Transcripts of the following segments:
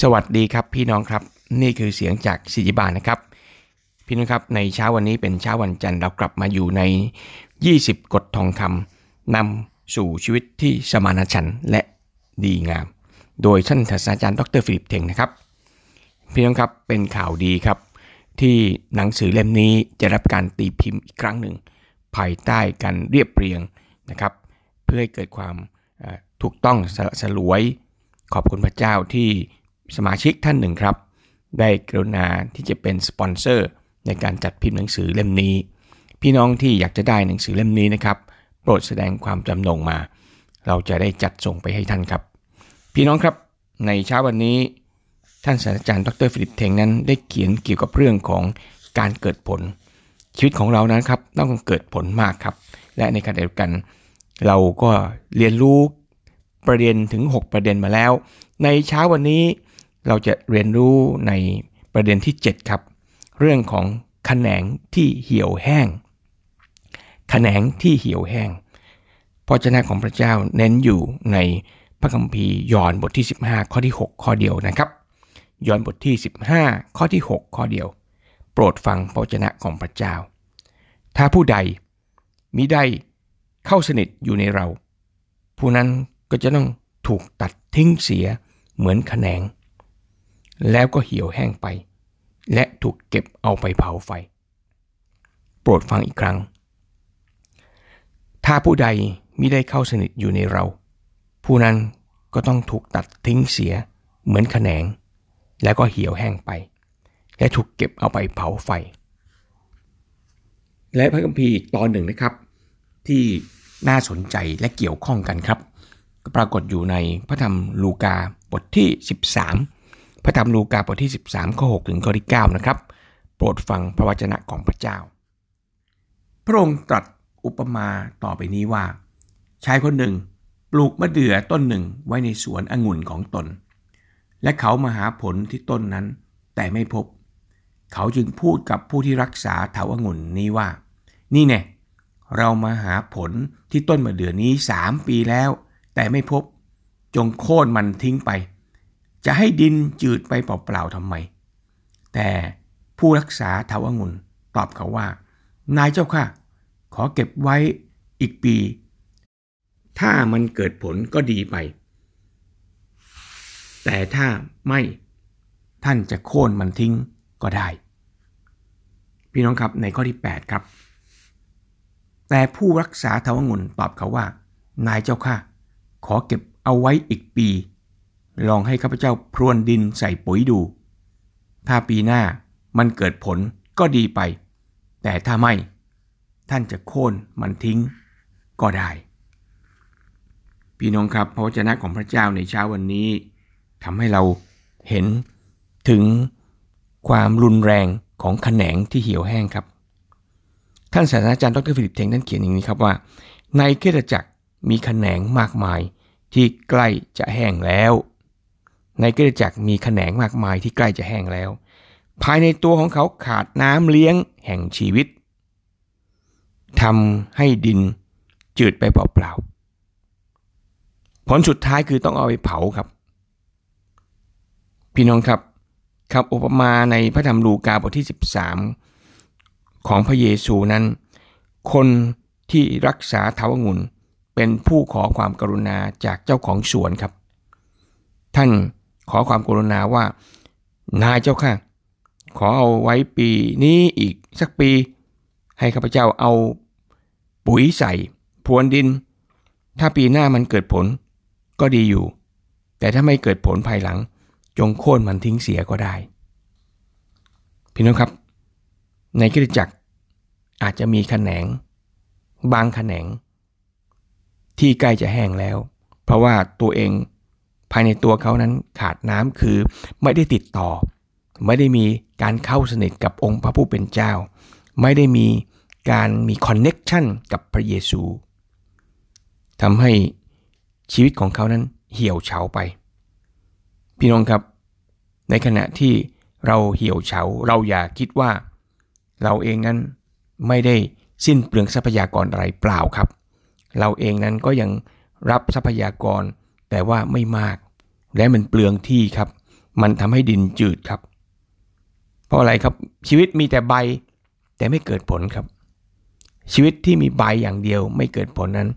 สวัสดีครับพี่น้องครับ นี่คือเสียงจากศิษยาภิบาลนะครับ พี่น้องครับในเช้าวันนี้เป็นเช้าวันจันทร์เรากลับมาอยู่ใน 20 กฎทองคำนำสู่ชีวิตที่สมานฉันท์และดีงาม โดยท่านศาสตราจารย์ดรฟิลิปเทงนะครับ พี่น้องครับเป็นข่าวดีครับ ที่หนังสือเล่มนี้จะรับการตีพิมพ์อีกครั้งหนึ่ง ภายใต้การเรียบเรียงนะครับ เพื่อให้เกิดความถูกต้องสลวยขอบคุณพระเจ้าที่ สมาชิกท่านหนึ่งครับ ได้กรุณาที่จะเป็นสปอนเซอร์ในการจัดพิมพ์หนังสือเล่มนี้ พี่น้องที่อยากจะได้หนังสือเล่มนี้นะครับ โปรดแสดงความจำนงมา เราจะได้จัดส่งไปให้ท่านครับ พี่น้องครับในเช้าวันนี้ ท่านศาสตราจารย์ดรฟิลิปเทงนั้นได้เขียนเกี่ยวกับเรื่องของการเกิดผล ชีวิตของเรานั้นครับต้องเกิดผลมากครับ และในขณะเดียวกัน เราก็เรียนรู้ประเด็นถึง 6 ประเด็นมาแล้ว ในเช้าวันนี้ เราจะเรียนรู้ในประเด็นที่ 7 ครับ เรื่องของขแขนงที่เหี่ยวแห้งขแขนงที่เหี่ยวแห้งพระเจ้าของพระเจ้าเน้นอยู่ในพระคัมภีร์ยอห์นบทที่ 15 ข้อที่ 6 ข้อเดียวนะครับยอห์นบทที่ 15 ข้อที่ 6 ข้อเดียว โปรดฟังพระวจนะของพระเจ้า ถ้าผู้ใดมิได้เข้าสนิทอยู่ในเรา ผู้นั้นก็จะต้องถูกตัดทิ้งเสียเหมือนแขนง แล้วก็เหี่ยวแห้งไป และถูกเก็บเอาไปเผาไฟ โปรดฟังอีกครั้ง ถ้าผู้ใดมิได้เข้าสนิทอยู่ในเรา ผู้นั้นก็ต้องถูกตัดทิ้งเสียเหมือนแขนง แล้วก็เหี่ยวแห้งไป และถูกเก็บเอาไปเผาไฟ และพระคัมภีร์อีกตอนหนึ่งนะครับ ที่น่าสนใจและเกี่ยวข้องกันครับ ปรากฏอยู่ในพระธรรมลูกาบทที่ 13พ ระธรรมลูกาบทที่ 13ข้อ6ถึงข้อที่9นะครับ โปรดฟังพระวจนะของพระเจ้า พระองค์ตรัสอุปมาต่อไปนี้ว่า ชายคนหนึ่ง ปลูกมะเดื่อต้นหนึ่งไว้ในสวนองุ่นของตน และเขามาหาผลที่ต้นนั้น แต่ไม่พบ เขาจึงพูดกับผู้ที่รักษาเถาองุ่นนี้ว่า นี่แน่เรามาหาผลที่ต้นมะเดื่อนี้สามปีแล้ว แต่ไม่พบ จงโค่นมันทิ้งไป จะให้ดินจืดไปเปล่าๆทำไม แต่ผู้รักษาเถาองุ่นตอบเขาว่า นายเจ้าค่ะ ขอเก็บไว้อีกปี ถ้ามันเกิดผลก็ดีไป แต่ถ้าไม่ท่านจะโค่นมันทิ้งก็ได้ พี่น้องครับในข้อที่ 8 ครับ แต่ผู้รักษาเถาองุ่นตอบเขาว่า นายเจ้าค่ะ ขอเก็บเอาไว้อีกปี ลองให้ข้าพเจ้าพรวนดินใส่ปุ๋ยดู ถ้าปีหน้ามันเกิดผลก็ดีไป แต่ถ้าไม่ ท่านจะโค่นมันทิ้งก็ได้ พี่น้องครับพระวจนะของพระเจ้าในเช้าวันนี้ทำให้เราเห็นถึงความรุนแรงของแขนงที่เหี่ยวแห้งครับ ท่านศาสตราจารย์ดรฟิลิปเทงนั้นเขียนอย่างนี้ครับว่า ในเคริสตจักรมีแขนงมากมายที่ใกล้จะแห้งแล้ว ในคริสตจักรมีแขนงมากมายที่ใกล้จะแห้งแล้ว ภายในตัวของเขาขาดน้ำเลี้ยงแห่งชีวิตทำให้ดินจืดไปเปล่าๆผลสุดท้ายคือต้องเอาไปเผาครับ พี่น้องครับคำอุปมาในพระธรรมลูกาบทที่ 13 ของพระเยซูนั้น คนที่รักษาเถาองุ่นเป็นผู้ขอความกรุณาจากเจ้าของสวนครับ ท่าน ขอความกรุณาว่า นายเจ้าค่ะ ขอเอาไว้ปีนี้อีกสักปี ให้ข้าพเจ้าเอาปุ๋ยใส่พรวนดิน ถ้าปีหน้ามันเกิดผลก็ดีอยู่ แต่ถ้าไม่เกิดผลภายหลัง จงโค่นมันทิ้งเสียก็ได้ พี่น้องครับ ในคริสตจักรอาจจะมีแขนง บางแขนง ที่ใกล้จะแห้งแล้ว เพราะว่าตัวเอง ภายในตัวเขานั้นขาดน้ำคือไม่ได้ติดต่อ ไม่ได้มีการเข้าสนิทกับองค์พระผู้เป็นเจ้า ไม่ได้มีการมีคอนเน็กชันกับพระเยซูทำให้ชีวิตของเขานั้นเหี่ยวเฉาไป พี่น้องครับ ในขณะที่เราเหี่ยวเฉาเราอย่าคิดว่า เราเองนั้นไม่ได้สิ้นเปลืองทรัพยากรอะไรเปล่าครับ เราเองนั้นก็ยังรับทรัพยากร แต่ว่าไม่มาก และมันเปลืองที่ครับ มันทำให้ดินจืดครับ เพราะอะไรครับชีวิตมีแต่ใบ แต่ไม่เกิดผลครับ ชีวิตที่มีใบอย่างเดียวไม่เกิดผลนั้น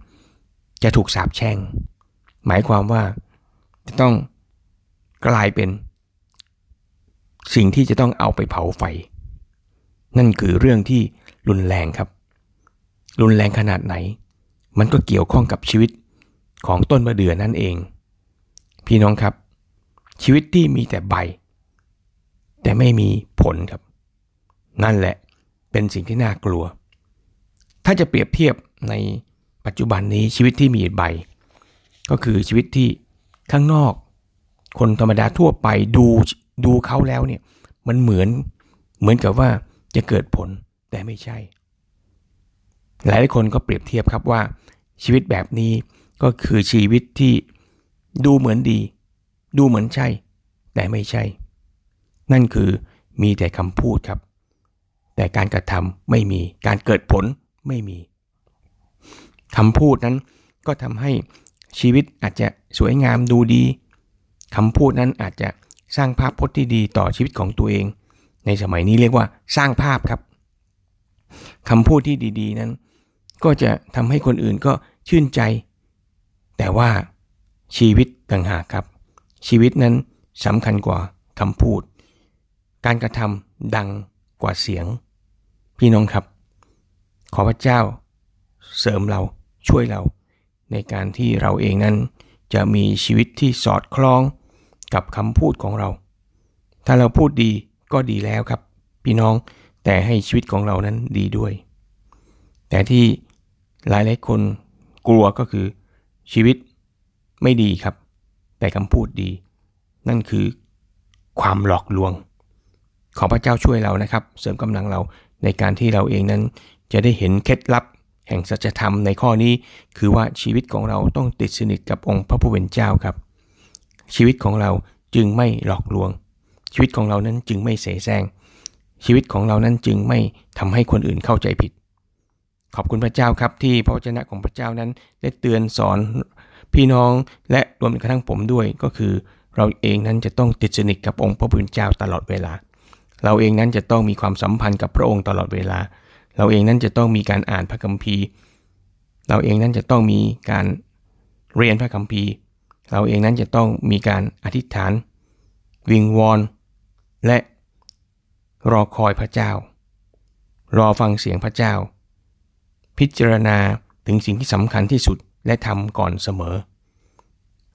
จะถูกสาปแช่ง หมายความว่าจะต้องกลายเป็น สิ่งที่จะต้องเอาไปเผาไฟ นั่นคือเรื่องที่รุนแรงครับ รุนแรงขนาดไหน มันก็เกี่ยวข้องกับชีวิต ของต้นมะเดื่อนั่นเอง พี่น้องครับ ชีวิตที่มีแต่ใบ แต่ไม่มีผลครับ นั่นแหละเป็นสิ่งที่น่ากลัว ถ้าจะเปรียบเทียบในปัจจุบันนี้ชีวิตที่มีใบ ก็คือชีวิตที่ข้างนอก คนธรรมดาทั่วไปดูดูเขาแล้วเนี่ยมันเหมือนเหมือนกับว่าจะเกิดผลแต่ไม่ใช่ หลายคนก็เปรียบเทียบครับว่าชีวิตแบบนี้ ก็คือชีวิตที่ดูเหมือนดี ดูเหมือนใช่ แต่ไม่ใช่ นั่นคือมีแต่คำพูดครับ แต่การกระทำไม่มีการเกิดผลไม่มีคำพูดนั้นก็ทำให้ชีวิตอาจจะสวยงามดูดีคำพูดนั้นอาจจะสร้างภาพพจน์ที่ดีต่อชีวิตของตัวเอง ในสมัยนี้เรียกว่าสร้างภาพครับคำพูดที่ดี ๆ นั้น ก็จะทำให้คนอื่นก็ชื่นใจ แต่ว่าชีวิตต่างหากครับ ชีวิตนั้นสำคัญกว่าคำพูด การกระทำดังกว่าเสียง พี่น้องครับ ขอพระเจ้าเสริมเราช่วยเรา ในการที่เราเองนั้น จะมีชีวิตที่สอดคล้องกับคำพูดของเรา ถ้าเราพูดดีก็ดีแล้วครับ พี่น้องแต่ให้ชีวิตของเรานั้นดีด้วย แต่ที่หลายหลายคนกลัวก็คือ ชีวิตไม่ดีครับ แต่คำพูดดี นั่นคือความหลอกลวง ขอพระเจ้าช่วยเรานะครับ เสริมกำลังเราในการที่เราเองนั้นจะได้เห็นเคล็ดลับ แห่งสัจธรรมในข้อนี้ คือว่าชีวิตของเราต้องติดสนิทกับองค์พระผู้เป็นเจ้าครับ ชีวิตของเราจึงไม่หลอกลวง ชีวิตของเรานั้นจึงไม่เสแสร้งชีวิตของเรานั้นจึงไม่ทำให้คนอื่นเข้าใจผิด ขอบคุณพระเจ้าครับที่พระวจนะของพระเจ้านั้นได้เตือนสอนพี่น้องและรวมกระทั่งผมด้วยก็คือ เราเองนั้นจะต้องติดสนิทกับองค์พระผู้เป็นเจ้าตลอดเวลา เราเองนั้นจะต้องมีความสัมพันธ์กับพระองค์ตลอดเวลา เราเองนั้นจะต้องมีการอ่านพระคัมภีร์ เราเองนั้นจะต้องมีการเรียนพระคัมภีร์ เราเองนั้นจะต้องมีการอธิษฐาน วิงวอน และรอคอยพระเจ้า รอฟังเสียงพระเจ้า พิจารณาถึงสิ่งที่สำคัญที่สุดและทำก่อนเสมอ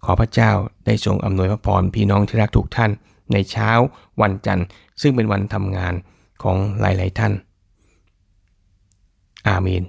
ขอพระเจ้าได้ทรงอำนวยพระพรพี่น้องที่รักทุกท่าน ในเช้าวันจันทร์ ซึ่งเป็นวันทำงานของหลาย ๆ ท่าน อาเมน